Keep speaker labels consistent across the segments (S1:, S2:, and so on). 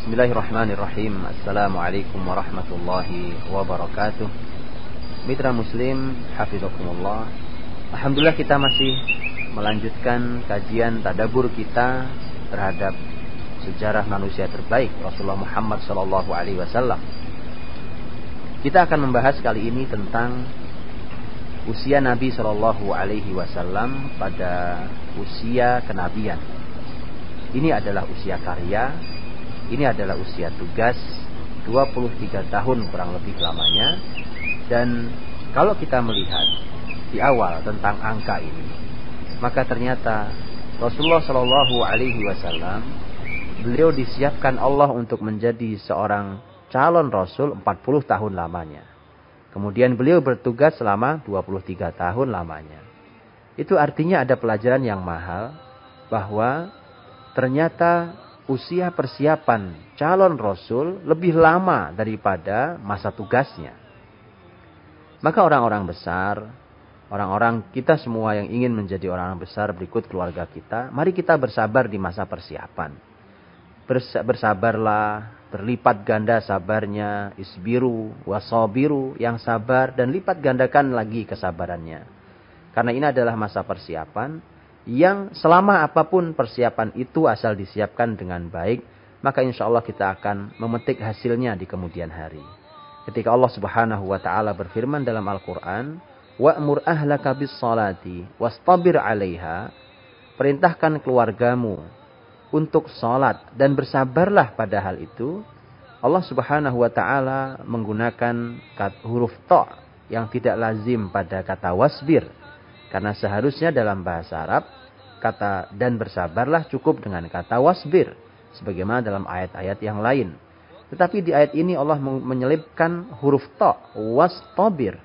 S1: Bismillahirrahmanirrahim. Assalamualaikum warahmatullahi wabarakatuh. Mitra Muslim, hafizakumullah. Alhamdulillah kita masih melanjutkan kajian tadabur kita terhadap sejarah manusia terbaik Rasulullah Muhammad wasallam. Kita akan membahas kali ini tentang usia Nabi wasallam pada usia kenabian. Ini adalah usia karya, ini adalah usia tugas 23 tahun kurang lebih lamanya dan kalau kita melihat di awal tentang angka ini, maka ternyata Rasulullah Shallallahu Alaihi Wasallam beliau disiapkan Allah untuk menjadi seorang calon Rasul 40 tahun lamanya. Kemudian beliau bertugas selama 23 tahun lamanya. Itu artinya ada pelajaran yang mahal bahwa ternyata usia persiapan calon Rasul lebih lama daripada masa tugasnya. Maka orang-orang besar, orang-orang kita semua yang ingin menjadi orang-orang besar berikut keluarga kita, mari kita bersabar di masa persiapan. Bersabarlah, berlipat ganda sabarnya, isbiru, wasobiru, yang sabar, dan lipat gandakan lagi kesabarannya. Karena ini adalah masa persiapan yang selama apa pun persiapan itu asal disiapkan dengan baik, maka insya Allah kita akan memetik hasilnya di kemudian hari. Ketika Allah Subhanahu wa taala berfirman dalam Al-Qur'an, "Wa'mur ahlaka bis salati wastabir 'alaiha." Perintahkan keluargamu untuk salat dan bersabarlah pada hal itu. Allah Subhanahu wa taala menggunakan huruf ta yang tidak lazim pada kata wasbir. Karena seharusnya dalam bahasa Arab kata dan bersabarlah cukup dengan kata wasbir sebagaimana dalam ayat-ayat yang lain. Tetapi di ayat ini Allah menyelipkan huruf to, wastabir.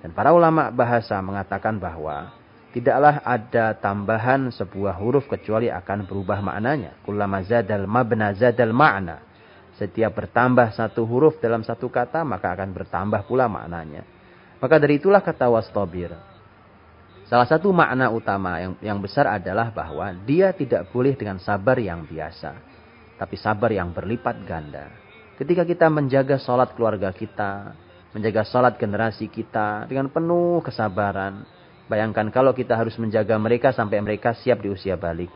S1: Dan para ulama bahasa mengatakan bahwa tidaklah ada tambahan sebuah huruf kecuali akan berubah maknanya. Kullama zadal mabna zadal ma'na. Setiap bertambah satu huruf dalam satu kata maka akan bertambah pula maknanya. Maka dari itulah kata wastabir. Salah satu makna utama yang, yang besar adalah bahwa dia tidak boleh dengan sabar yang biasa. Tapi sabar yang berlipat ganda. Ketika kita menjaga sholat keluarga kita, menjaga sholat generasi kita dengan penuh kesabaran. Bayangkan kalau kita harus menjaga mereka sampai mereka siap di usia balik.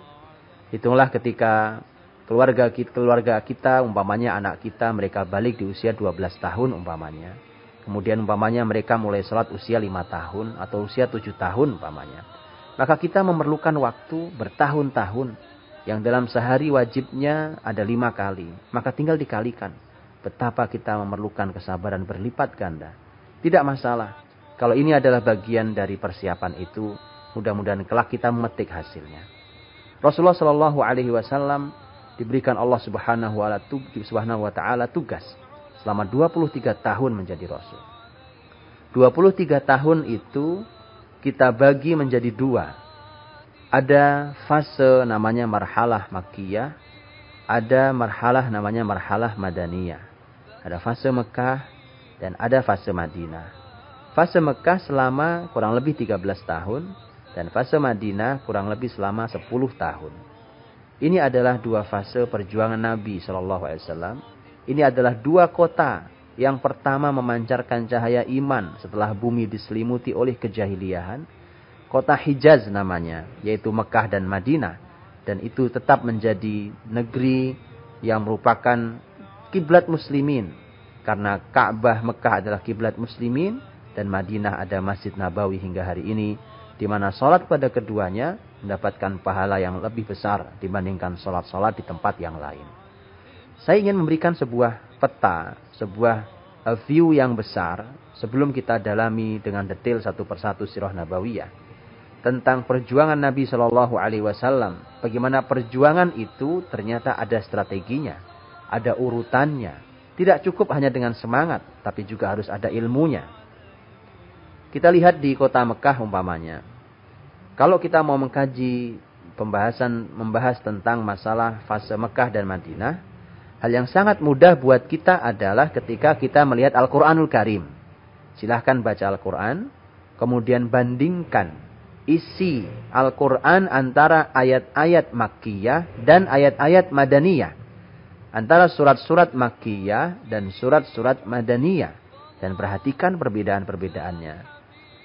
S1: Hitunglah ketika keluarga kita, keluarga kita, umpamanya anak kita, mereka balik di usia 12 tahun umpamanya. Kemudian umpamanya mereka mulai sholat usia 5 tahun atau usia 7 tahun umpamanya. Maka kita memerlukan waktu bertahun-tahun yang dalam sehari wajibnya ada lima kali. Maka tinggal dikalikan betapa kita memerlukan kesabaran berlipat ganda. Tidak masalah. Kalau ini adalah bagian dari persiapan itu, mudah-mudahan kelak kita memetik hasilnya. Rasulullah Shallallahu Alaihi Wasallam diberikan Allah Subhanahu wa Taala tugas selama 23 tahun menjadi Rasul. 23 tahun itu kita bagi menjadi dua. Ada fase namanya marhalah makiyah, ada marhalah namanya marhalah madaniyah. Ada fase Mekah dan ada fase Madinah. Fase Mekah selama kurang lebih 13 tahun dan fase Madinah kurang lebih selama 10 tahun. Ini adalah dua fase perjuangan Nabi Shallallahu Alaihi Wasallam. Ini adalah dua kota yang pertama memancarkan cahaya iman setelah bumi diselimuti oleh kejahiliahan. Kota Hijaz namanya, yaitu Mekah dan Madinah. Dan itu tetap menjadi negeri yang merupakan kiblat muslimin. Karena Ka'bah Mekah adalah kiblat muslimin dan Madinah ada Masjid Nabawi hingga hari ini di mana sholat pada keduanya mendapatkan pahala yang lebih besar dibandingkan sholat-sholat di tempat yang lain. Saya ingin memberikan sebuah peta, sebuah uh, view yang besar sebelum kita dalami dengan detail satu persatu sirah nabawiyah tentang perjuangan Nabi Shallallahu Alaihi Wasallam. Bagaimana perjuangan itu ternyata ada strateginya ada urutannya. Tidak cukup hanya dengan semangat, tapi juga harus ada ilmunya. Kita lihat di kota Mekah umpamanya. Kalau kita mau mengkaji pembahasan membahas tentang masalah fase Mekah dan Madinah, hal yang sangat mudah buat kita adalah ketika kita melihat Al-Qur'anul Karim. Silahkan baca Al-Qur'an, kemudian bandingkan isi Al-Quran antara ayat-ayat Makkiyah dan ayat-ayat Madaniyah antara surat-surat Makkiyah dan surat-surat Madaniyah. Dan perhatikan perbedaan-perbedaannya.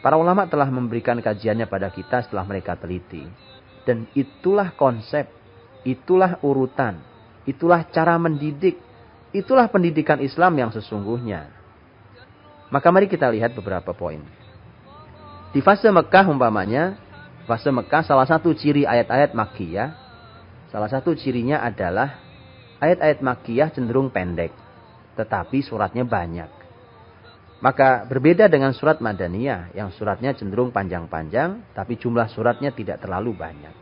S1: Para ulama telah memberikan kajiannya pada kita setelah mereka teliti. Dan itulah konsep, itulah urutan, itulah cara mendidik, itulah pendidikan Islam yang sesungguhnya. Maka mari kita lihat beberapa poin. Di fase Mekah umpamanya, fase Mekah salah satu ciri ayat-ayat Makkiyah, salah satu cirinya adalah ayat-ayat Makkiyah cenderung pendek, tetapi suratnya banyak. Maka berbeda dengan surat Madaniyah yang suratnya cenderung panjang-panjang, tapi jumlah suratnya tidak terlalu banyak.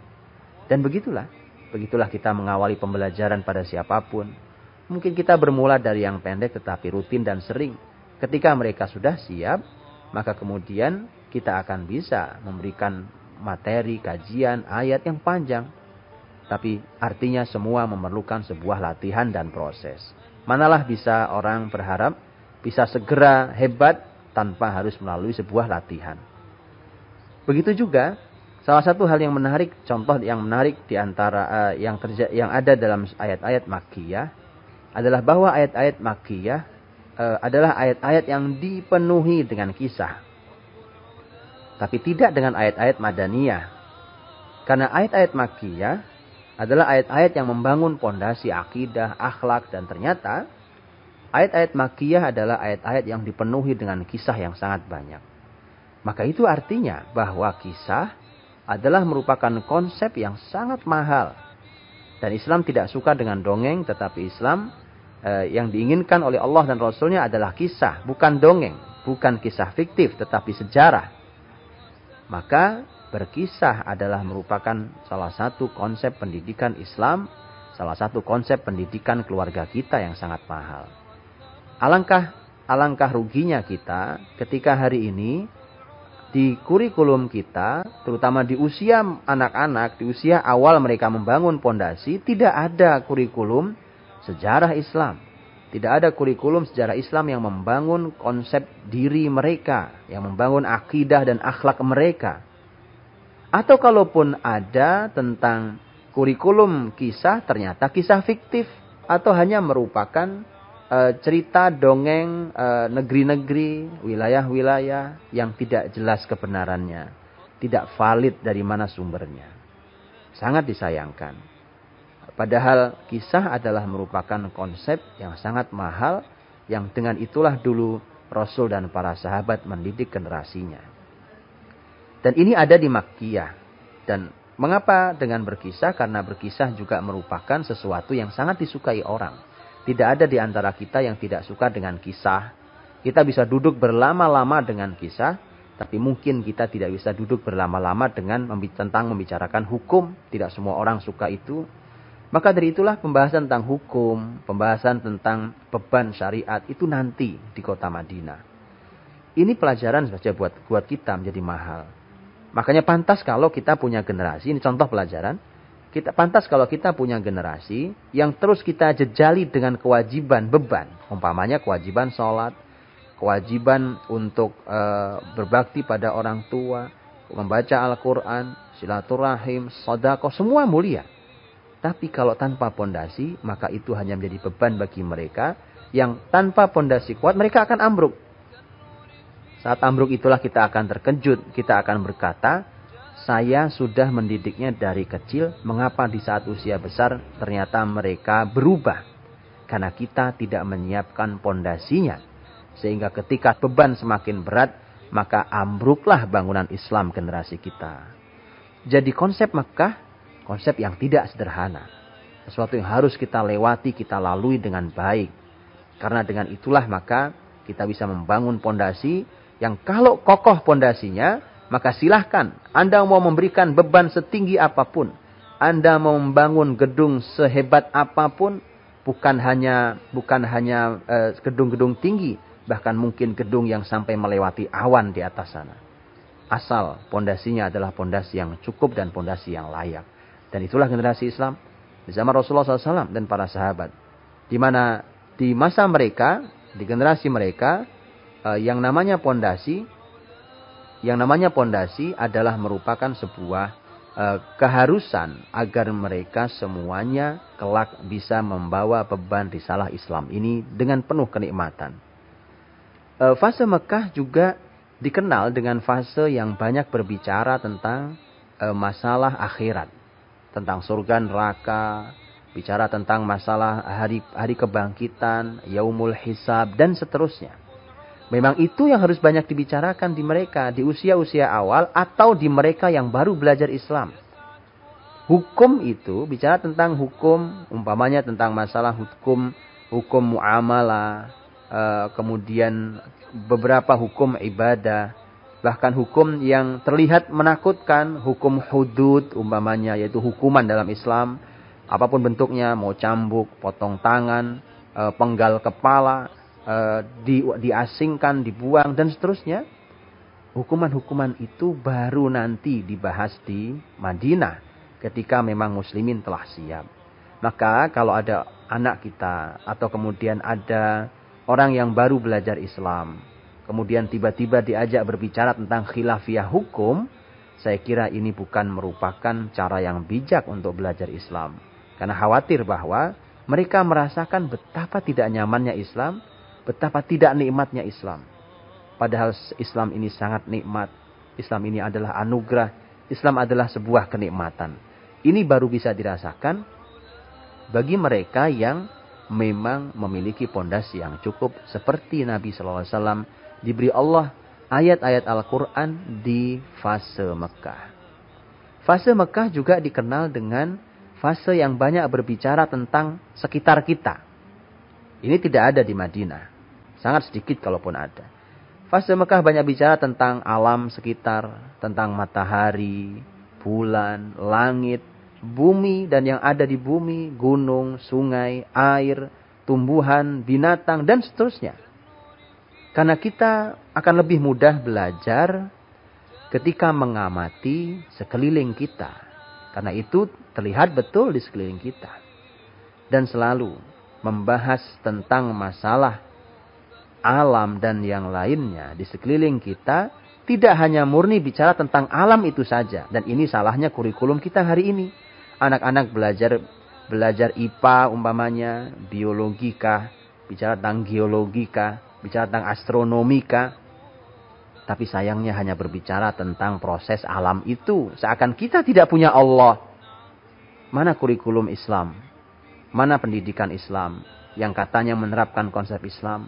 S1: Dan begitulah, begitulah kita mengawali pembelajaran pada siapa pun. Mungkin kita bermula dari yang pendek tetapi rutin dan sering. Ketika mereka sudah siap, maka kemudian kita akan bisa memberikan materi, kajian, ayat yang panjang. Tapi artinya semua memerlukan sebuah latihan dan proses. Manalah bisa orang berharap bisa segera hebat tanpa harus melalui sebuah latihan. Begitu juga salah satu hal yang menarik, contoh yang menarik di antara uh, yang terja yang ada dalam ayat-ayat Makkiyah adalah bahwa ayat-ayat Makkiyah uh, adalah ayat-ayat yang dipenuhi dengan kisah. Tapi tidak dengan ayat-ayat Madaniyah. Karena ayat-ayat Makkiyah adalah ayat-ayat yang membangun pondasi akidah, akhlak, dan ternyata ayat-ayat makiyah adalah ayat-ayat yang dipenuhi dengan kisah yang sangat banyak. Maka itu artinya bahwa kisah adalah merupakan konsep yang sangat mahal. Dan Islam tidak suka dengan dongeng, tetapi Islam eh, yang diinginkan oleh Allah dan Rasulnya adalah kisah, bukan dongeng, bukan kisah fiktif, tetapi sejarah. Maka berkisah adalah merupakan salah satu konsep pendidikan Islam, salah satu konsep pendidikan keluarga kita yang sangat mahal. Alangkah alangkah ruginya kita ketika hari ini di kurikulum kita, terutama di usia anak-anak, di usia awal mereka membangun pondasi, tidak ada kurikulum sejarah Islam. Tidak ada kurikulum sejarah Islam yang membangun konsep diri mereka, yang membangun akidah dan akhlak mereka. Atau kalaupun ada tentang kurikulum kisah ternyata kisah fiktif atau hanya merupakan e, cerita dongeng negeri negeri-negeri, wilayah-wilayah yang tidak jelas kebenarannya, tidak valid dari mana sumbernya. Sangat disayangkan. Padahal kisah adalah merupakan konsep yang sangat mahal yang dengan itulah dulu Rasul dan para sahabat mendidik generasinya. Dan ini ada di Makkiyah. Dan mengapa dengan berkisah? Karena berkisah juga merupakan sesuatu yang sangat disukai orang. Tidak ada di antara kita yang tidak suka dengan kisah. Kita bisa duduk berlama-lama dengan kisah, tapi mungkin kita tidak bisa duduk berlama-lama dengan tentang membicarakan hukum. Tidak semua orang suka itu. Maka dari itulah pembahasan tentang hukum, pembahasan tentang beban syariat itu nanti di kota Madinah. Ini pelajaran saja buat buat kita menjadi mahal. Makanya pantas kalau kita punya generasi, ini contoh pelajaran. Kita pantas kalau kita punya generasi yang terus kita jejali dengan kewajiban beban, umpamanya kewajiban sholat, kewajiban untuk e, berbakti pada orang tua, membaca Al-Quran, silaturahim, sodako, semua mulia. Tapi kalau tanpa pondasi, maka itu hanya menjadi beban bagi mereka yang tanpa pondasi kuat mereka akan ambruk. Saat ambruk itulah kita akan terkejut. Kita akan berkata, saya sudah mendidiknya dari kecil. Mengapa di saat usia besar ternyata mereka berubah? Karena kita tidak menyiapkan pondasinya. Sehingga ketika beban semakin berat, maka ambruklah bangunan Islam generasi kita. Jadi konsep Mekah, konsep yang tidak sederhana. Sesuatu yang harus kita lewati, kita lalui dengan baik. Karena dengan itulah maka kita bisa membangun pondasi yang kalau kokoh pondasinya, maka silahkan Anda mau memberikan beban setinggi apa pun. Anda mau membangun gedung sehebat apa pun, bukan hanya bukan hanya eh, gedung-gedung uh, tinggi, bahkan mungkin gedung yang sampai melewati awan di atas sana. Asal pondasinya adalah pondasi yang cukup dan pondasi yang layak. Dan itulah generasi Islam di zaman Rasulullah SAW dan para sahabat. Di mana di masa mereka, di generasi mereka, uh, yang namanya pondasi yang namanya pondasi adalah merupakan sebuah uh, keharusan agar mereka semuanya kelak bisa membawa beban risalah Islam ini dengan penuh kenikmatan. Uh, fase Mekah juga dikenal dengan fase yang banyak berbicara tentang uh, masalah akhirat, tentang surga neraka, bicara tentang masalah hari hari kebangkitan, yaumul hisab dan seterusnya. Memang itu yang harus banyak dibicarakan di mereka di usia-usia awal atau di mereka yang baru belajar Islam. Hukum itu bicara tentang hukum, umpamanya tentang masalah hukum hukum muamalah, eh, kemudian beberapa hukum ibadah, bahkan hukum yang terlihat menakutkan, hukum hudud umpamanya yaitu hukuman dalam Islam, apa pun bentuknya, mau cambuk, potong tangan, eh, penggal kepala, Eh, di, diasingkan, dibuang dan seterusnya. Hukuman-hukuman itu baru nanti dibahas di Madinah ketika memang muslimin telah siap. Maka kalau ada anak kita atau kemudian ada orang yang baru belajar Islam, kemudian tiba-tiba diajak berbicara tentang khilafiyah hukum, saya kira ini bukan merupakan cara yang bijak untuk belajar Islam. Karena khawatir bahwa mereka merasakan betapa tidak nyamannya Islam Betapa tidak nikmatnya Islam. Padahal Islam ini sangat nikmat. Islam ini adalah anugerah. Islam adalah sebuah kenikmatan. Ini baru bisa dirasakan bagi mereka yang memang memiliki pondasi yang cukup seperti Nabi SAW diberi Allah ayat-ayat Al-Quran di fase Mekah. Fase Mekah juga dikenal dengan fase yang banyak berbicara tentang sekitar kita. Ini tidak ada di Madinah. Sangat sedikit kalaupun ada. Fase Mekah banyak bicara tentang alam sekitar, tentang matahari, bulan, langit, bumi dan yang ada di bumi, gunung, sungai, air, tumbuhan, binatang dan seterusnya. Karena kita akan lebih mudah belajar ketika mengamati sekeliling kita. Karena itu terlihat betul di sekeliling kita. Dan selalu membahas tentang masalah alam dan yang lainnya di sekeliling kita tidak hanya murni bicara tentang alam itu saja dan ini salahnya kurikulum kita hari ini. Anak-anak belajar belajar IPA umpamanya, biologika, bicara tentang geologika, bicara tentang astronomika. Tapi sayangnya hanya berbicara tentang proses alam itu. Seakan kita tidak punya Allah. Mana kurikulum Islam? Mana pendidikan Islam yang katanya menerapkan konsep Islam?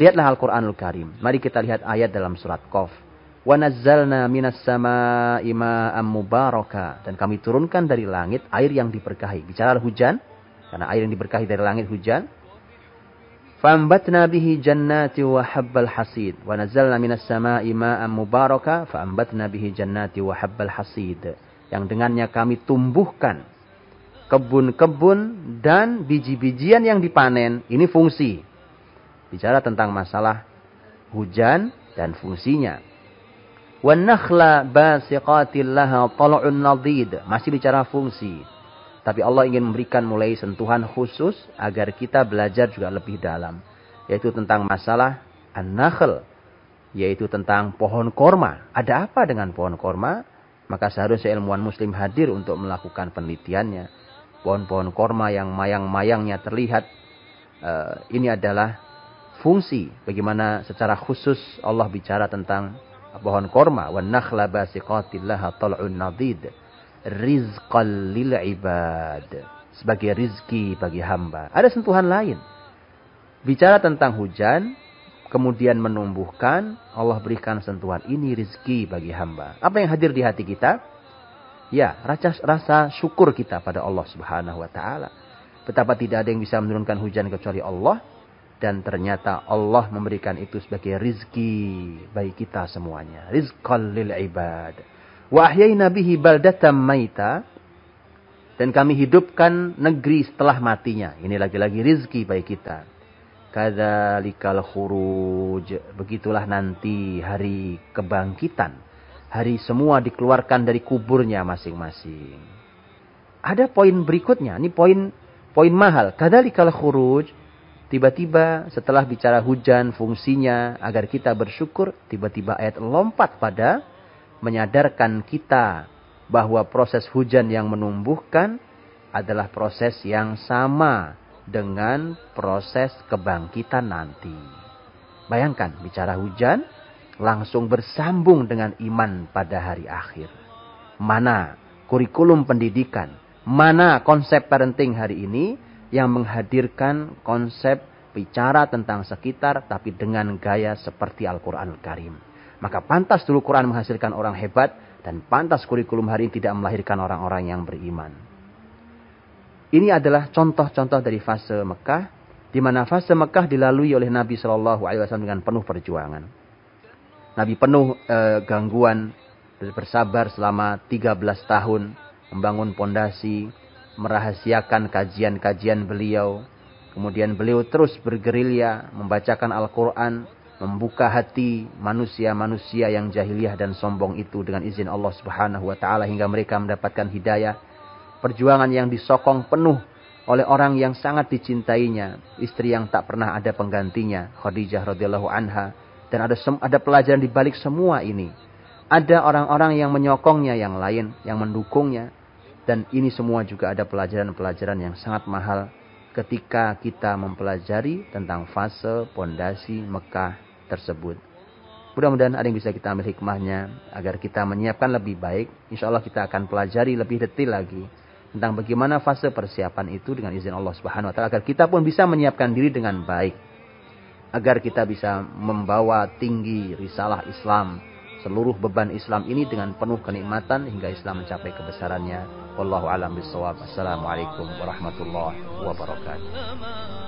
S1: Lihatlah Al-Quranul Karim. Mari kita lihat ayat dalam surat Qaf. Nazzalna minas sama'i ma'am mubaraka. Dan kami turunkan dari langit air yang diberkahi. Bicara hujan. Karena air yang diberkahi dari langit hujan. Wa habbal hasid. Wa nazzalna minas sama'i ma'am mubaraka. Fa'ambatna bihi jannati wa habbal hasid. Yang dengannya kami tumbuhkan kebun-kebun dan biji-bijian yang dipanen. Ini fungsi bicara tentang masalah hujan dan fungsinya. Wan nakhla basiqatil nadid. Masih bicara fungsi. Tapi Allah ingin memberikan mulai sentuhan khusus agar kita belajar juga lebih dalam. Yaitu tentang masalah an-nakhl. Yaitu tentang pohon korma. Ada apa dengan pohon korma? Maka seharusnya ilmuwan muslim hadir untuk melakukan penelitiannya. Pohon-pohon korma yang mayang-mayangnya terlihat. Uh, ini adalah fungsi bagaimana secara khusus Allah bicara tentang pohon korma. Wan nakhla basiqatil laha tal'un nadid rizqan lil ibad. Sebagai rizki bagi hamba. Ada sentuhan lain. Bicara tentang hujan kemudian menumbuhkan Allah berikan sentuhan. Ini rizki bagi hamba. Apa yang hadir di hati kita? Ya rasa rasa syukur kita pada Allah Subhanahu wa taala. Betapa tidak ada yang bisa menurunkan hujan kecuali Allah dan ternyata Allah memberikan itu sebagai rizki bagi kita semuanya. Rizqal lil ibad. Wa ahyayna bihi baldatan maita. Dan kami hidupkan negeri setelah matinya. Ini lagi-lagi rizki bagi kita. Kadzalikal khuruj. Begitulah nanti hari kebangkitan. Hari semua dikeluarkan dari kuburnya masing-masing. Ada poin berikutnya. Ini poin poin mahal. Kadzalikal khuruj Tiba-tiba setelah bicara hujan fungsinya agar kita bersyukur, tiba-tiba ayat lompat pada menyadarkan kita bahwa proses hujan yang menumbuhkan adalah proses yang sama dengan proses kebangkitan nanti. Bayangkan bicara hujan langsung bersambung dengan iman pada hari akhir. Mana kurikulum pendidikan, mana konsep parenting hari ini yang menghadirkan konsep bicara tentang sekitar tapi dengan gaya seperti Al-Quran Al-Karim. Maka pantas dulu Quran menghasilkan orang hebat dan pantas kurikulum hari ini tidak melahirkan orang-orang yang beriman. Ini adalah contoh-contoh dari fase Mekah, di mana fase Mekah dilalui oleh Nabi Shallallahu Alaihi Wasallam dengan penuh perjuangan. Nabi penuh e, gangguan, bersabar selama 13 tahun, membangun pondasi, merahasiakan kajian-kajian beliau. Kemudian beliau terus bergerilya, membacakan Al-Quran, membuka hati manusia-manusia yang jahiliyah dan sombong itu dengan izin Allah Subhanahu wa taala hingga mereka mendapatkan hidayah. Perjuangan yang disokong penuh oleh orang yang sangat dicintainya, istri yang tak pernah ada penggantinya, Khadijah radhiyallahu anha. Dan ada ada pelajaran di balik semua ini. Ada orang-orang yang menyokongnya yang lain, yang mendukungnya. Dan ini semua juga ada pelajaran-pelajaran yang sangat mahal ketika kita mempelajari tentang fase pondasi Mekah tersebut. Mudah-mudahan ada yang bisa kita ambil hikmahnya agar kita menyiapkan lebih baik. Insya Allah kita akan pelajari lebih detail lagi tentang bagaimana fase persiapan itu dengan izin Allah Subhanahu Wa Taala agar kita pun bisa menyiapkan diri dengan baik, agar kita bisa membawa tinggi risalah Islam, seluruh beban Islam ini dengan penuh kenikmatan hingga Islam mencapai kebesarannya. Wallahu a'lam bishawab. Assalamualaikum warahmatullahi wabarakatuh.